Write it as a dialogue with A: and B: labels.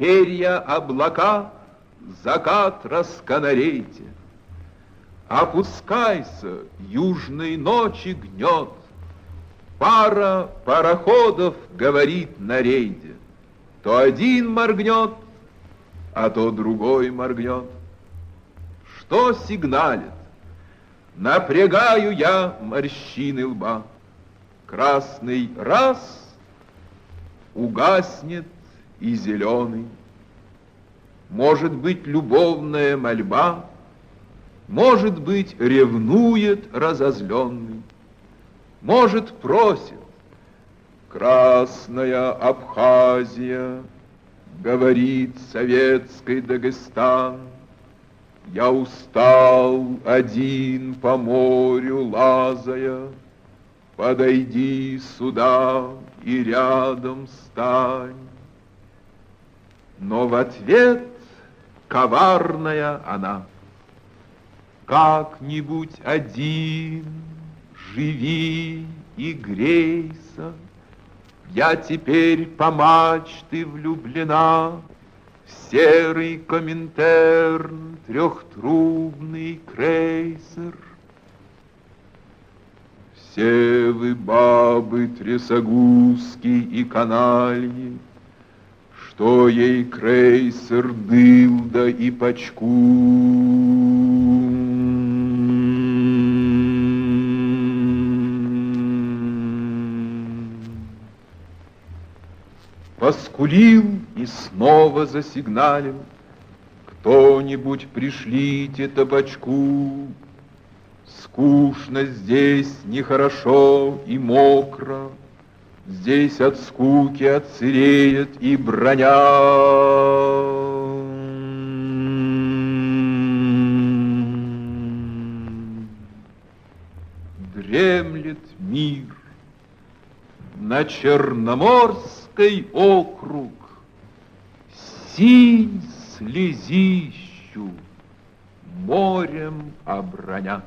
A: перья облака, закат расканарейте. Опускайся, южной ночи гнет, Пара пароходов говорит на рейде. То один моргнет, а то другой моргнет. Что сигналит? Напрягаю я морщины лба. Красный раз угаснет и зеленый. Может быть, любовная мольба, Может быть, ревнует разозленный, Может, просит, Красная Абхазия, Говорит советский Дагестан, Я устал один по морю лазая, Подойди сюда и рядом стань. Но в ответ коварная она. Как-нибудь один живи и грейся, Я теперь по мачты влюблена серый коминтерн, трехтрубный крейсер — все вы бабы трясогузки и канальи, Что ей крейсер дылда и пачку. Поскулил и снова засигналил, Кто-нибудь пришлите табачку, Скучно здесь, нехорошо и мокро, Здесь от скуки отсыреет и броня. Дремлет мир на Черноморской округ, Синь слезищу морем обронят.